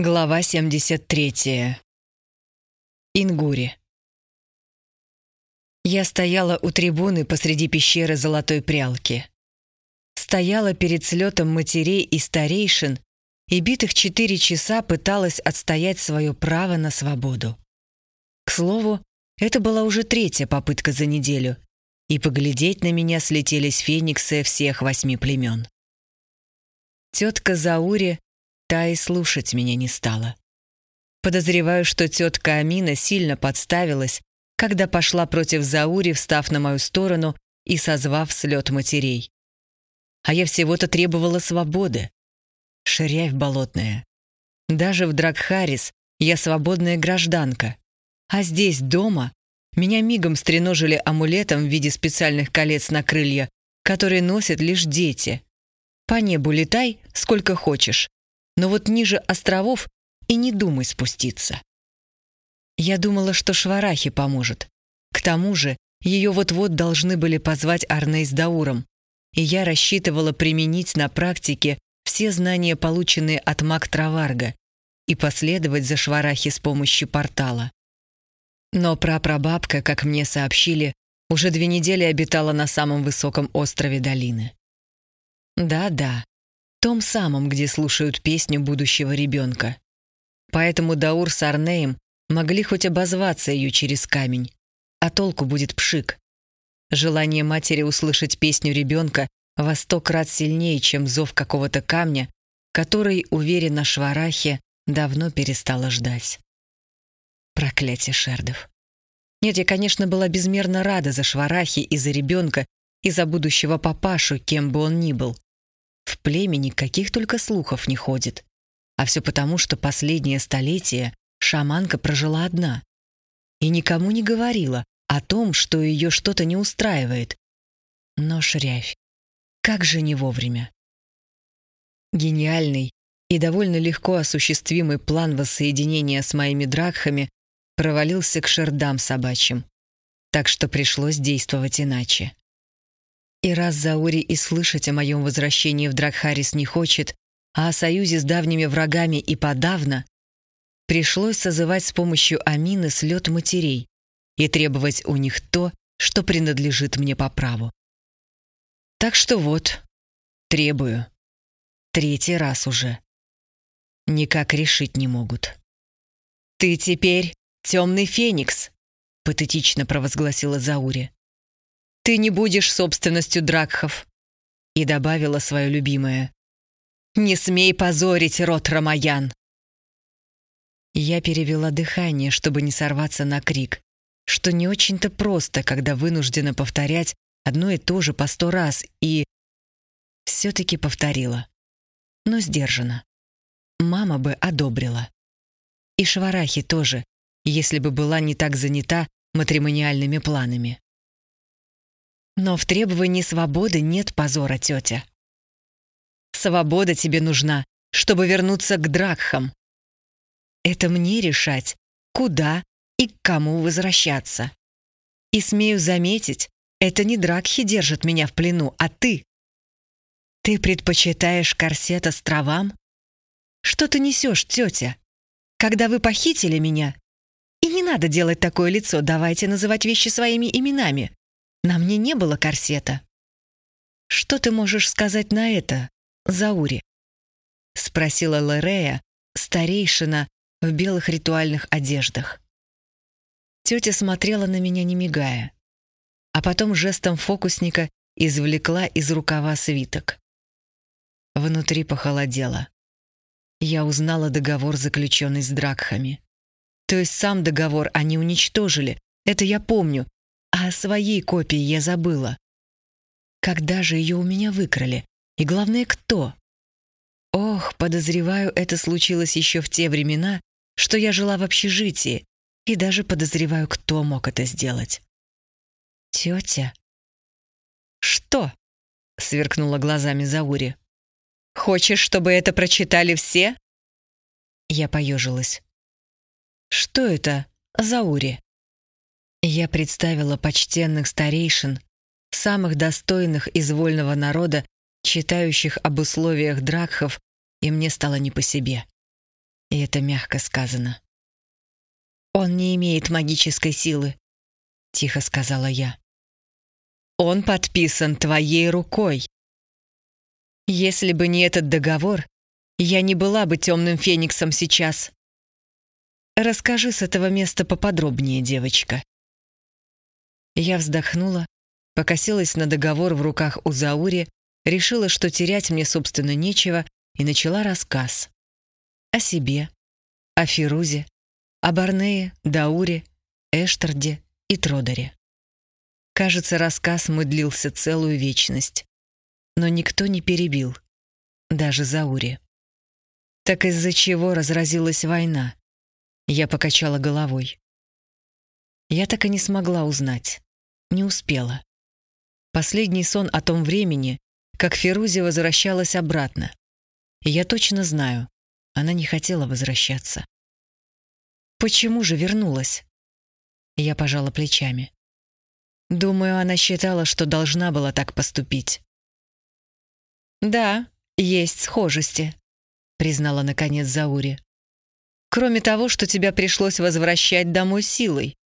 Глава 73. Ингури. Я стояла у трибуны посреди пещеры Золотой Прялки. Стояла перед слетом матерей и старейшин и битых четыре часа пыталась отстоять свое право на свободу. К слову, это была уже третья попытка за неделю, и поглядеть на меня слетелись фениксы всех восьми племен. Тетка Заури та и слушать меня не стала. Подозреваю, что тетка Амина сильно подставилась, когда пошла против Заури, встав на мою сторону и созвав слет матерей. А я всего-то требовала свободы. Ширявь болотная. Даже в Дракхарис я свободная гражданка. А здесь, дома, меня мигом стреножили амулетом в виде специальных колец на крылья, которые носят лишь дети. По небу летай, сколько хочешь, но вот ниже островов и не думай спуститься. Я думала, что Шварахи поможет. К тому же ее вот-вот должны были позвать Арней с Дауром, и я рассчитывала применить на практике все знания, полученные от маг Траварга, и последовать за Шварахи с помощью портала. Но прапрабабка, как мне сообщили, уже две недели обитала на самом высоком острове долины. Да-да, том самом, где слушают песню будущего ребенка. Поэтому Даур с Арнеем могли хоть обозваться ее через камень, а толку будет пшик. Желание матери услышать песню ребенка во сто крат сильнее, чем зов какого-то камня, который, уверенно Шварахе, давно перестала ждать. Проклятие Шердов. Нет, я, конечно, была безмерно рада за Шварахи и за ребенка, и за будущего папашу, кем бы он ни был. В племени каких только слухов не ходит. А все потому, что последнее столетие шаманка прожила одна. И никому не говорила о том, что ее что-то не устраивает. Но шрявь. Как же не вовремя. Гениальный и довольно легко осуществимый план воссоединения с моими дракхами провалился к шердам собачьим. Так что пришлось действовать иначе. И раз Заури и слышать о моем возвращении в Дракхарис не хочет, а о союзе с давними врагами и подавно, пришлось созывать с помощью Амины слет матерей и требовать у них то, что принадлежит мне по праву. Так что вот, требую. Третий раз уже. Никак решить не могут. «Ты теперь темный феникс», — патетично провозгласила Заури ты не будешь собственностью Дракхов». И добавила свое любимое. «Не смей позорить род Рамаян». Я перевела дыхание, чтобы не сорваться на крик, что не очень-то просто, когда вынуждена повторять одно и то же по сто раз, и... Все-таки повторила. Но сдержанно. Мама бы одобрила. И Шварахи тоже, если бы была не так занята матримониальными планами. Но в требовании свободы нет позора, тетя. Свобода тебе нужна, чтобы вернуться к Дракхам. Это мне решать, куда и к кому возвращаться. И смею заметить, это не Дракхи держат меня в плену, а ты. Ты предпочитаешь корсет островам? Что ты несешь, тетя? Когда вы похитили меня? И не надо делать такое лицо, давайте называть вещи своими именами. На мне не было корсета. Что ты можешь сказать на это, Заури? Спросила Лерея, старейшина в белых ритуальных одеждах. Тетя смотрела на меня, не мигая, а потом жестом фокусника извлекла из рукава свиток. Внутри похолодело. Я узнала договор, заключенный с Дракхами. То есть сам договор они уничтожили, это я помню, своей копии я забыла. Когда же ее у меня выкрали? И главное, кто? Ох, подозреваю, это случилось еще в те времена, что я жила в общежитии, и даже подозреваю, кто мог это сделать. Тетя? Что? Сверкнула глазами Заури. Хочешь, чтобы это прочитали все? Я поежилась. Что это, Заури? Я представила почтенных старейшин, самых достойных из вольного народа, читающих об условиях дракхов, и мне стало не по себе. И это мягко сказано. «Он не имеет магической силы», — тихо сказала я. «Он подписан твоей рукой. Если бы не этот договор, я не была бы темным фениксом сейчас. Расскажи с этого места поподробнее, девочка». Я вздохнула, покосилась на договор в руках у Заури, решила, что терять мне, собственно, нечего, и начала рассказ. О себе, о Фирузе, о Барнее, Дауре, Эштарде и Тродаре. Кажется, рассказ мой длился целую вечность. Но никто не перебил, даже Зауре. Так из-за чего разразилась война? Я покачала головой. Я так и не смогла узнать. Не успела. Последний сон о том времени, как Ферузи возвращалась обратно. И я точно знаю, она не хотела возвращаться. Почему же вернулась? Я пожала плечами. Думаю, она считала, что должна была так поступить. «Да, есть схожести», — признала наконец Заури. «Кроме того, что тебя пришлось возвращать домой силой».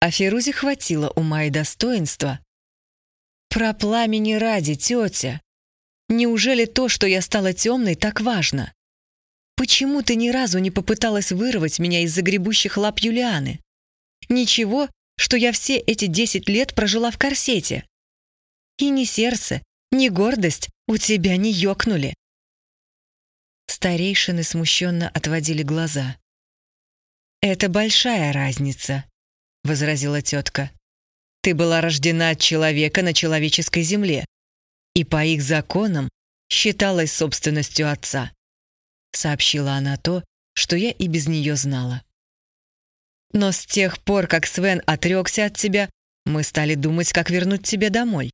А Ферузе хватило ума и достоинства. «Про пламени ради, тетя! Неужели то, что я стала темной, так важно? Почему ты ни разу не попыталась вырвать меня из загребущих лап Юлианы? Ничего, что я все эти десять лет прожила в корсете. И ни сердце, ни гордость у тебя не ёкнули. Старейшины смущенно отводили глаза. «Это большая разница», — возразила тетка. «Ты была рождена от человека на человеческой земле, и по их законам считалась собственностью отца. Сообщила она то, что я и без нее знала. Но с тех пор, как Свен отрекся от тебя, мы стали думать, как вернуть тебя домой.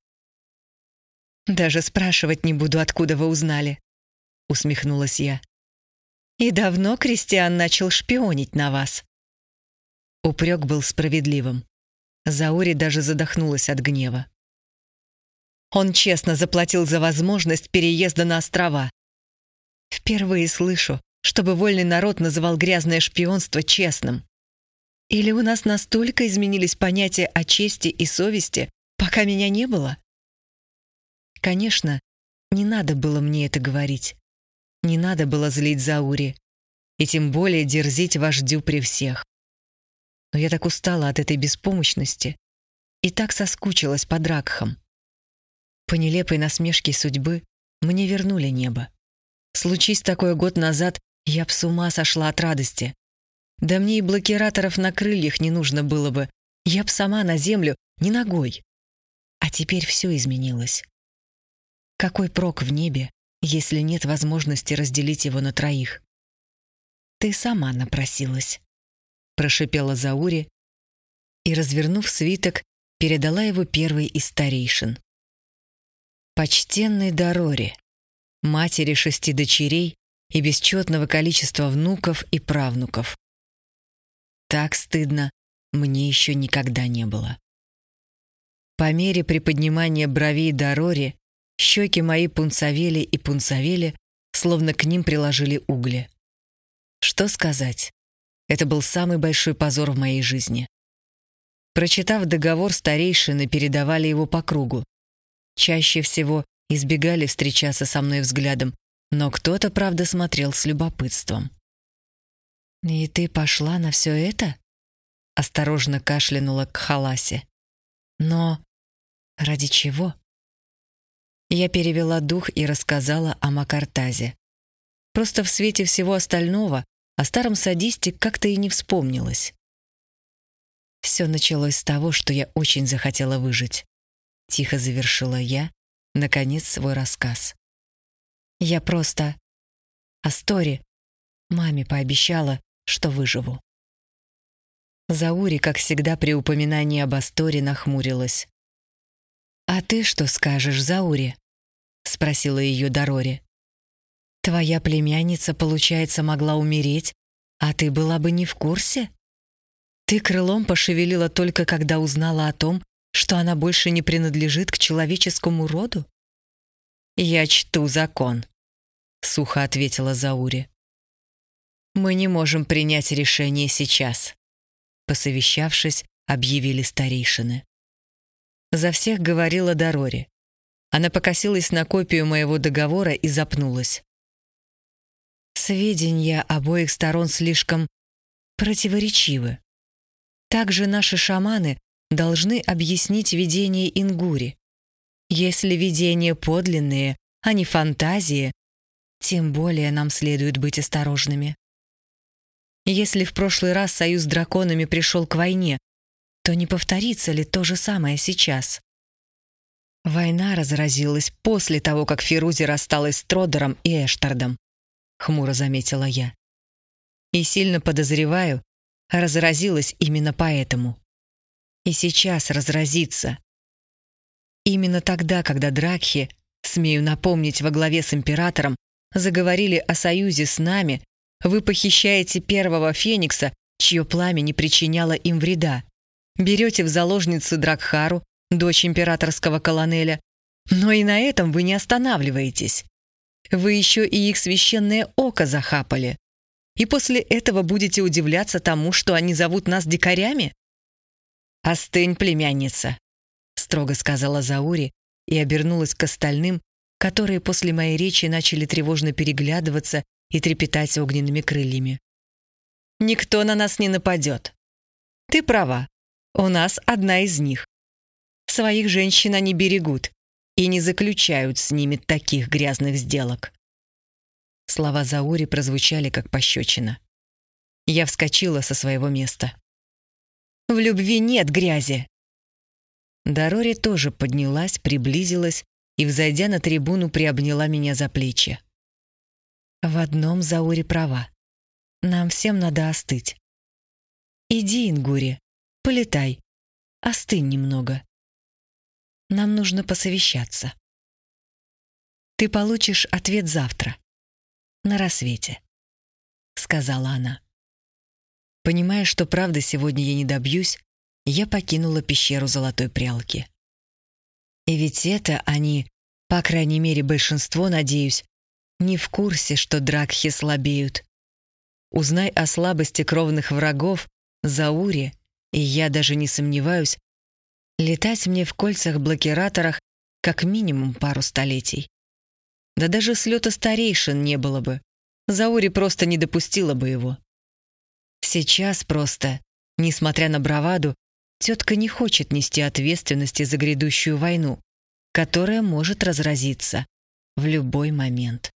Даже спрашивать не буду, откуда вы узнали, усмехнулась я. И давно Кристиан начал шпионить на вас. Упрек был справедливым. Заури даже задохнулась от гнева. Он честно заплатил за возможность переезда на острова. Впервые слышу, чтобы вольный народ называл грязное шпионство честным. Или у нас настолько изменились понятия о чести и совести, пока меня не было? Конечно, не надо было мне это говорить. Не надо было злить Заури. И тем более дерзить вождю при всех. Но я так устала от этой беспомощности и так соскучилась по Дракхам. По нелепой насмешке судьбы мне вернули небо. Случись такое год назад, я б с ума сошла от радости. Да мне и блокираторов на крыльях не нужно было бы. Я б сама на землю, не ногой. А теперь все изменилось. Какой прок в небе, если нет возможности разделить его на троих? Ты сама напросилась, прошипела Заури и, развернув свиток, передала его первой из старейшин. Почтенной Дороре, матери шести дочерей и бесчетного количества внуков и правнуков. Так стыдно мне еще никогда не было. По мере приподнимания бровей Дороре щеки мои пунцовели и пунцовели, словно к ним приложили угли. Что сказать? Это был самый большой позор в моей жизни. Прочитав договор, старейшины передавали его по кругу. Чаще всего избегали встречаться со мной взглядом, но кто-то, правда, смотрел с любопытством. «И ты пошла на все это?» Осторожно кашлянула к Халасе. «Но ради чего?» Я перевела дух и рассказала о Макартазе. Просто в свете всего остального о старом садисте как-то и не вспомнилось. Все началось с того, что я очень захотела выжить. Тихо завершила я, наконец, свой рассказ. Я просто... Астори маме пообещала, что выживу. Заури, как всегда при упоминании об Асторе, нахмурилась. «А ты что скажешь, Заури?» — спросила ее Дорори. «Твоя племянница, получается, могла умереть, а ты была бы не в курсе? Ты крылом пошевелила только когда узнала о том, что она больше не принадлежит к человеческому роду? «Я чту закон», — сухо ответила Заури. Мы не можем принять решение сейчас», — посовещавшись, объявили старейшины. За всех говорила Дорори. Она покосилась на копию моего договора и запнулась. Сведения обоих сторон слишком противоречивы. Также наши шаманы должны объяснить видение Ингури. Если видения подлинные, а не фантазии, тем более нам следует быть осторожными. Если в прошлый раз союз с драконами пришел к войне, то не повторится ли то же самое сейчас? Война разразилась после того, как Фирузи рассталась с Тродером и Эштардом, хмуро заметила я. И сильно подозреваю, разразилась именно поэтому. И сейчас разразится. Именно тогда, когда Дракхи, смею напомнить, во главе с императором, заговорили о союзе с нами, вы похищаете первого Феникса, чье пламя не причиняло им вреда. Берете в заложницу Дракхару, дочь императорского колонеля. Но и на этом вы не останавливаетесь. Вы еще и их священное око захапали. И после этого будете удивляться тому, что они зовут нас дикарями? «Остынь, племянница», — строго сказала Заури и обернулась к остальным, которые после моей речи начали тревожно переглядываться и трепетать огненными крыльями. «Никто на нас не нападет. Ты права, у нас одна из них. Своих женщин они берегут и не заключают с ними таких грязных сделок». Слова Заури прозвучали как пощечина. Я вскочила со своего места. «В любви нет грязи!» Дорори тоже поднялась, приблизилась и, взойдя на трибуну, приобняла меня за плечи. В одном Заури права. Нам всем надо остыть. Иди, Ингури, полетай, остынь немного. Нам нужно посовещаться. Ты получишь ответ завтра, на рассвете, сказала она. Понимая, что правды сегодня я не добьюсь, я покинула пещеру золотой прялки. И ведь это они, по крайней мере большинство, надеюсь, не в курсе, что дракхи слабеют. Узнай о слабости кровных врагов, Зауре, и я даже не сомневаюсь, летать мне в кольцах-блокираторах как минимум пару столетий. Да даже слета старейшин не было бы. Заури просто не допустила бы его. Сейчас просто, несмотря на браваду, тетка не хочет нести ответственности за грядущую войну, которая может разразиться в любой момент.